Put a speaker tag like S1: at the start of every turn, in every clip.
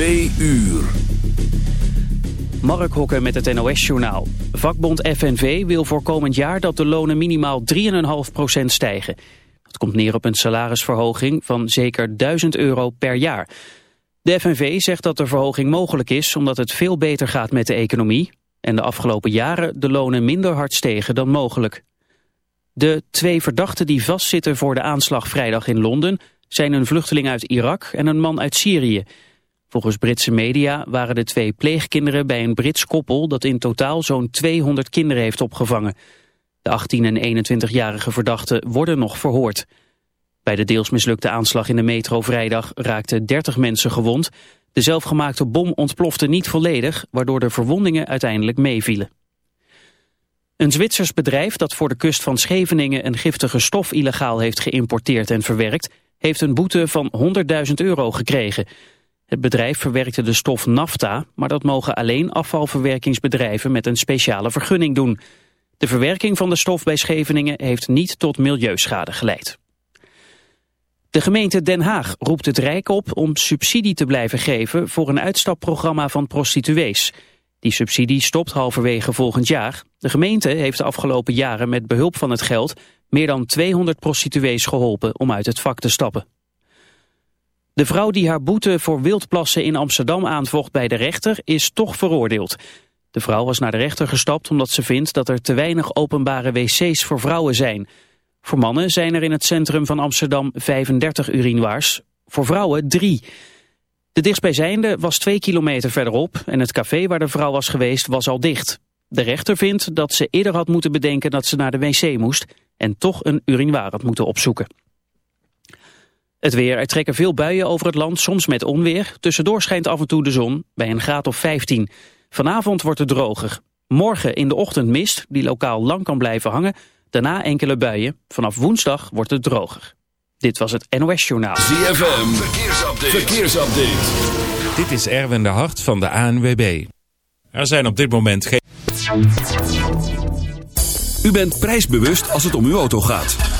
S1: Twee uur.
S2: Mark Hokker met het NOS-journaal. Vakbond FNV wil voor komend jaar dat de lonen minimaal 3,5% stijgen. Dat komt neer op een salarisverhoging van zeker 1000 euro per jaar. De FNV zegt dat de verhoging mogelijk is omdat het veel beter gaat met de economie... en de afgelopen jaren de lonen minder hard stegen dan mogelijk. De twee verdachten die vastzitten voor de aanslag vrijdag in Londen... zijn een vluchteling uit Irak en een man uit Syrië... Volgens Britse media waren de twee pleegkinderen bij een Brits koppel dat in totaal zo'n 200 kinderen heeft opgevangen. De 18 en 21-jarige verdachten worden nog verhoord. Bij de deels mislukte aanslag in de metro vrijdag raakten 30 mensen gewond. De zelfgemaakte bom ontplofte niet volledig, waardoor de verwondingen uiteindelijk meevielen. Een Zwitsers bedrijf dat voor de kust van Scheveningen een giftige stof illegaal heeft geïmporteerd en verwerkt, heeft een boete van 100.000 euro gekregen. Het bedrijf verwerkte de stof nafta, maar dat mogen alleen afvalverwerkingsbedrijven met een speciale vergunning doen. De verwerking van de stof bij Scheveningen heeft niet tot milieuschade geleid. De gemeente Den Haag roept het Rijk op om subsidie te blijven geven voor een uitstapprogramma van prostituees. Die subsidie stopt halverwege volgend jaar. De gemeente heeft de afgelopen jaren met behulp van het geld meer dan 200 prostituees geholpen om uit het vak te stappen. De vrouw die haar boete voor wildplassen in Amsterdam aanvocht bij de rechter is toch veroordeeld. De vrouw was naar de rechter gestapt omdat ze vindt dat er te weinig openbare wc's voor vrouwen zijn. Voor mannen zijn er in het centrum van Amsterdam 35 urinoirs, voor vrouwen drie. De dichtstbijzijnde was twee kilometer verderop en het café waar de vrouw was geweest was al dicht. De rechter vindt dat ze eerder had moeten bedenken dat ze naar de wc moest en toch een urinoir had moeten opzoeken. Het weer, er trekken veel buien over het land, soms met onweer. Tussendoor schijnt af en toe de zon, bij een graad of 15. Vanavond wordt het droger. Morgen in de ochtend mist, die lokaal lang kan blijven hangen. Daarna enkele buien. Vanaf woensdag wordt het droger. Dit was het NOS Journaal.
S1: ZFM, verkeersupdate. verkeersupdate.
S3: Dit is Erwin de Hart van de ANWB. Er zijn op dit moment geen...
S1: U bent prijsbewust als het om uw auto gaat.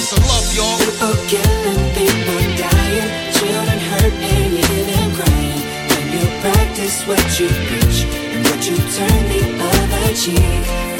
S4: Oh, where's love, y'all?
S5: People killing, people dying, children hurt and hear them crying. When you practice what you preach and what you turn the other cheek.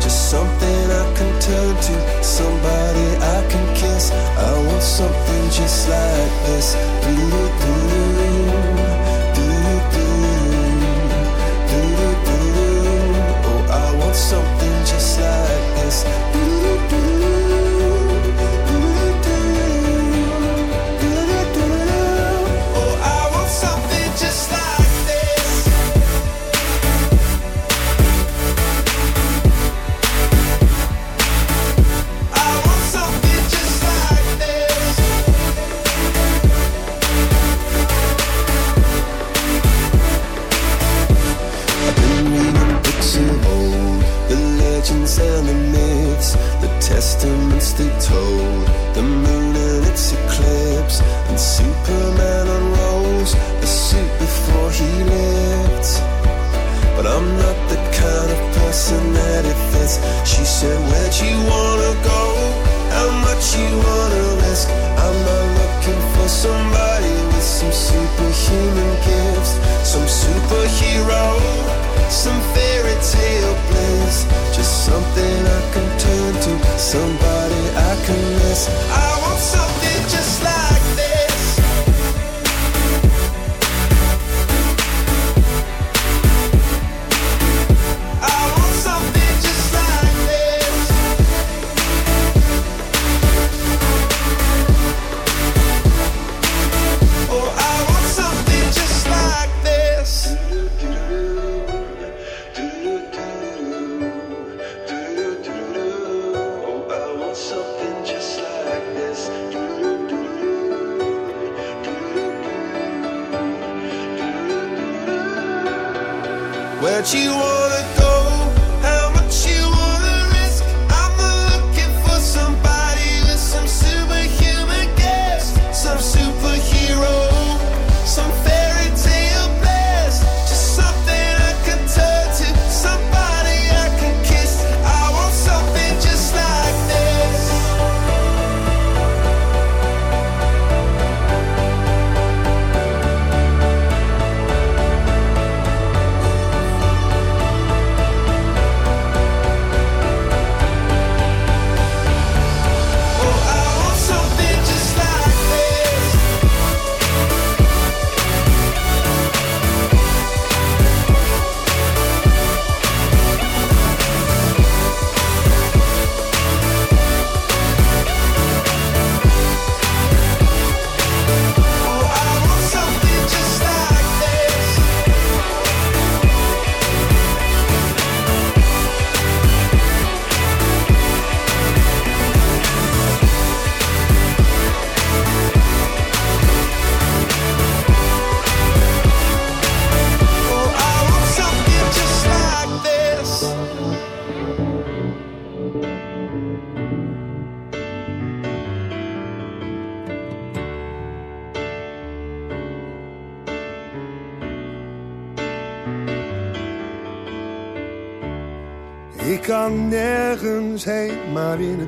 S6: Just something I can turn to, somebody I can kiss. I want something just like this. Do-do-do-do, do-do-do, Oh, I want something just like this.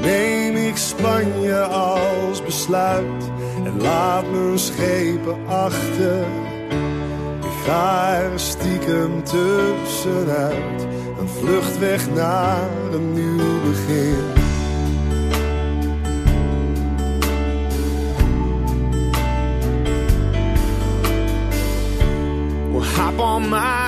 S7: neem ik Spanje als besluit en laat mijn schepen achter. Ik ga er stiekem tussenuit, een vlucht weg naar een nieuw begin.
S8: Well, hop on my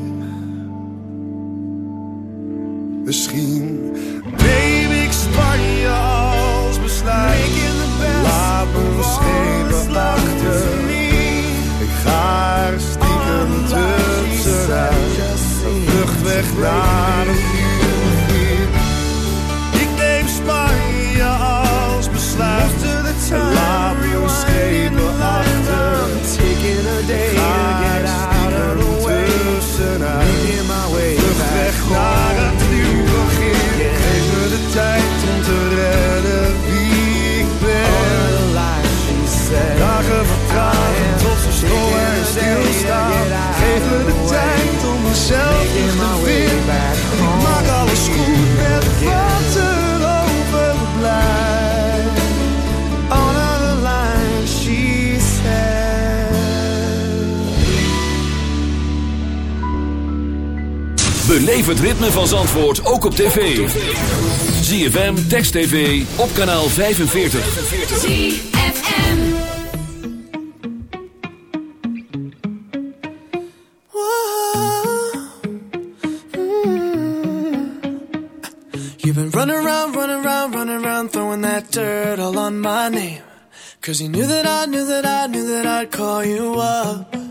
S7: Misschien neem ik Spanje als besluit. Laat me schepen achter. Ik ga er stiekem tussenuit. Een vlucht weg naar een begin. Ik neem Spanje als besluit. Laat me schepen achter.
S8: Taking a day to get out of the way.
S7: Tussenuit.
S8: Making my way
S7: Vlucht
S8: back
S7: weg
S8: home.
S7: naar
S9: Beleef het ritme van Zandvoort ook op tv. ZFM, Text TV, op kanaal 45.
S5: ZFM.
S10: You've been running around, running around, running around, throwing that dirt all on my name. Cause you knew that I knew that I knew that I'd call you up.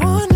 S10: Someone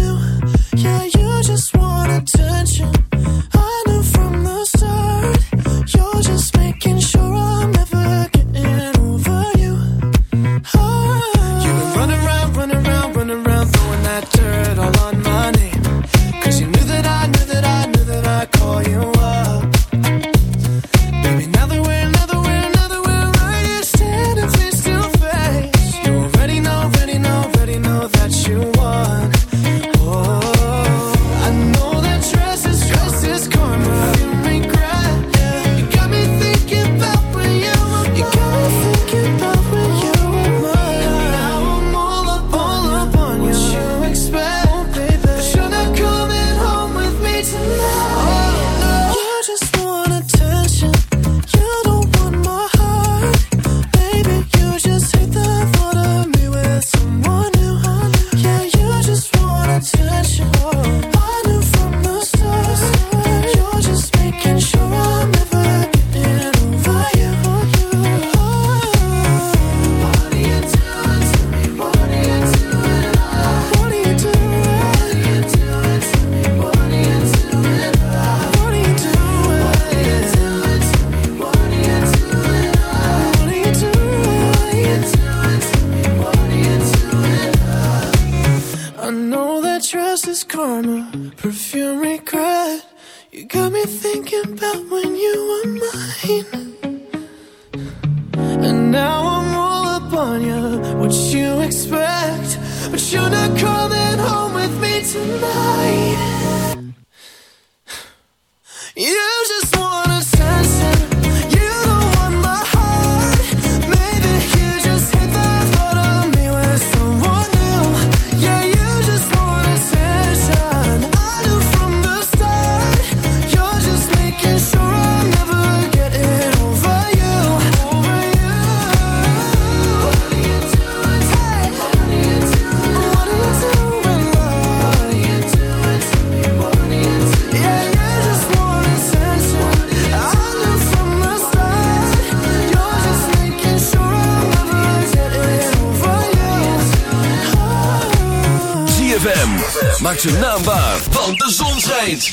S1: Maak ze naambaar, want de zon schijnt.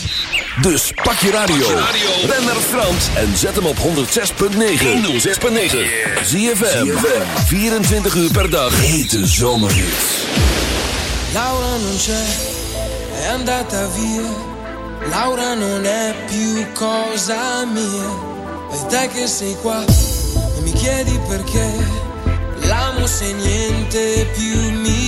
S1: Dus pak je radio. Ben naar Frans en zet hem op 106.9. 106.9. Zie je 24 uur per dag. Hete zomerhits.
S11: Laura non c'è, è andata via. Laura non è più cosa mia. E te che sei qua e mi chiedi perché. L'amo se niente più mi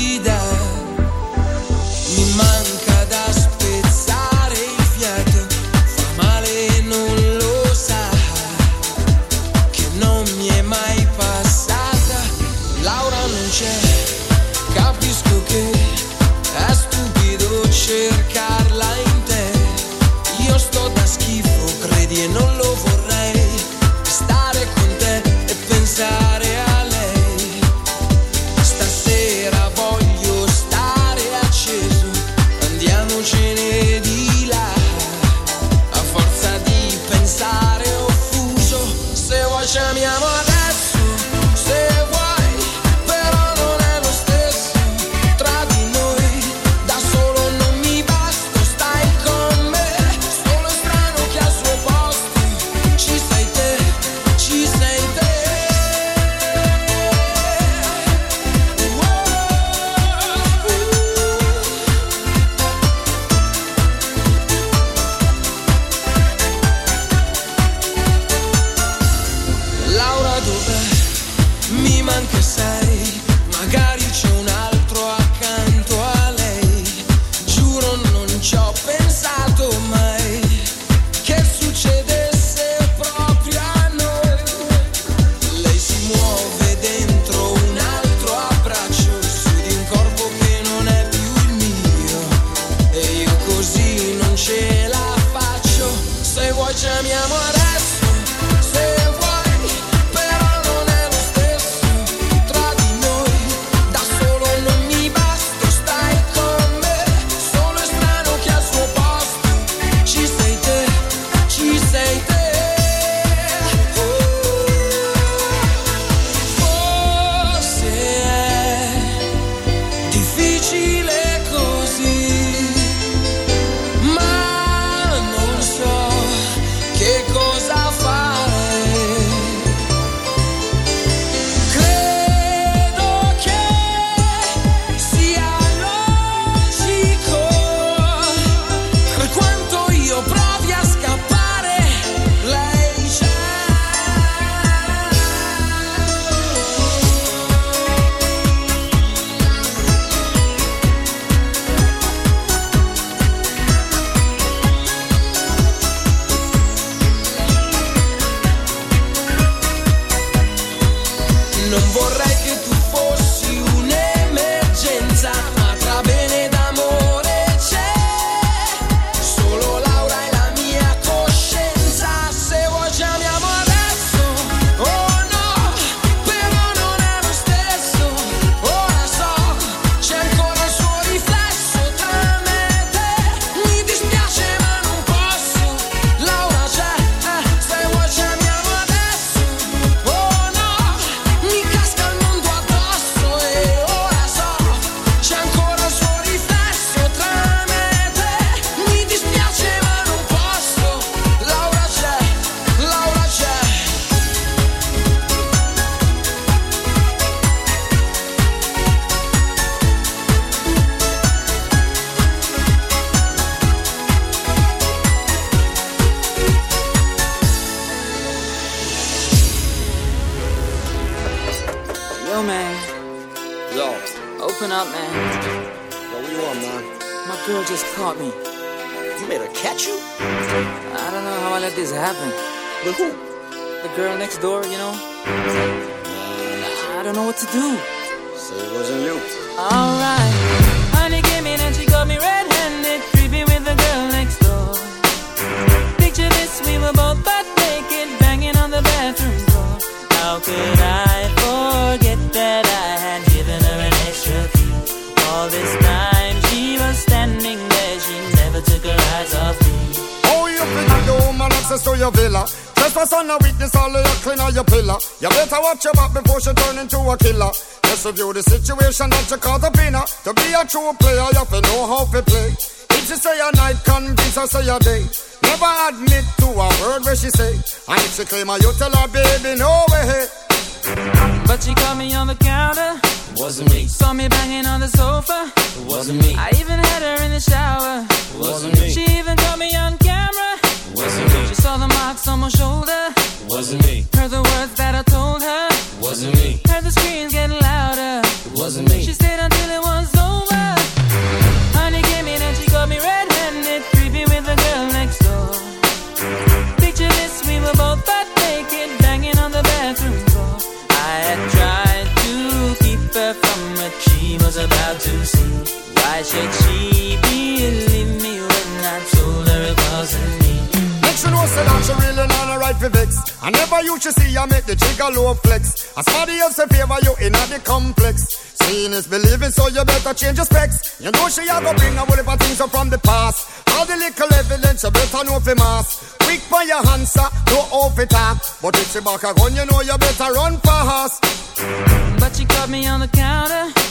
S12: Review the situation that you up in her. To be a true player, you have to know how to play. If she say a night, convince her say a day. Never admit to a word where she say. And if she claim her, you tell her, baby, no way.
S13: But she caught me on the counter. I should see I
S12: make the jigger low flex. As somebody else in favor you in the complex. Seeing is believing, so you better change your specs. You know she a go bring a whole heap of things up from the past. All the little evidence you better know for mass. Quick by your answer, no off it talk. But if she back a gun, you know you better run fast.
S13: But she caught me on the counter.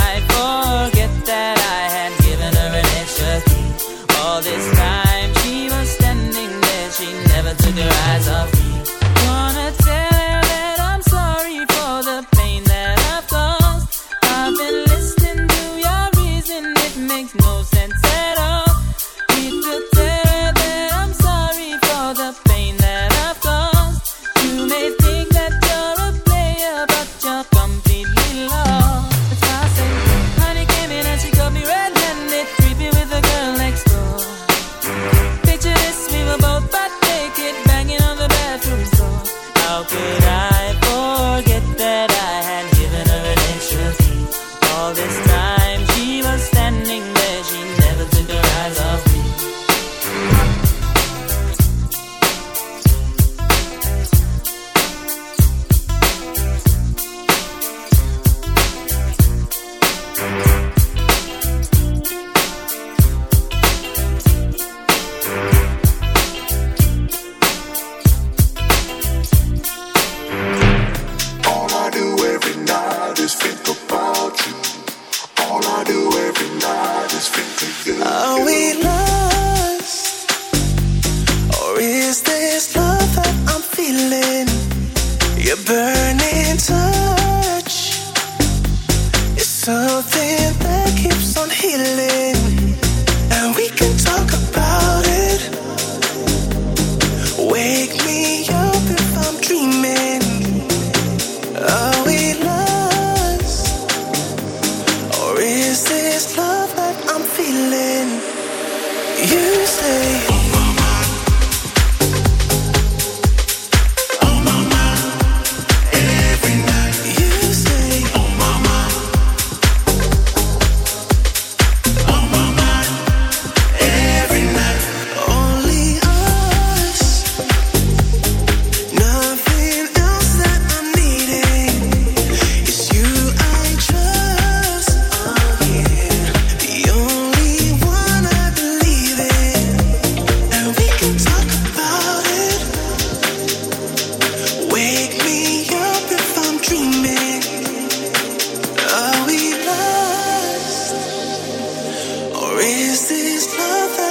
S13: This
S5: love.